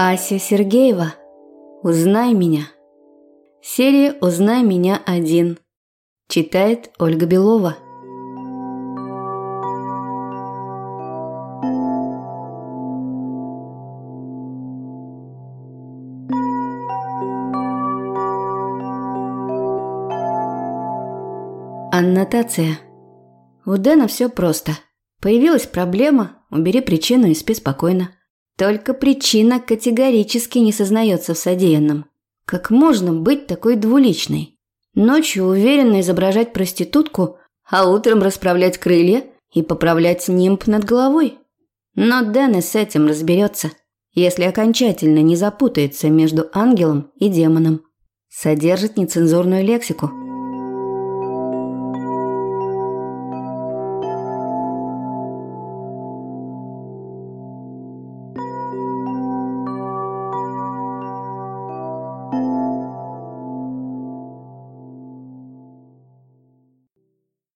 Ася Сергеева. Узнай меня. Серия «Узнай меня один». Читает Ольга Белова. Аннотация. У Дэна все просто. Появилась проблема, убери причину и спи спокойно. Только причина категорически не сознается в содеянном. Как можно быть такой двуличной? Ночью уверенно изображать проститутку, а утром расправлять крылья и поправлять нимб над головой? Но Дэн и с этим разберется, если окончательно не запутается между ангелом и демоном. Содержит нецензурную лексику –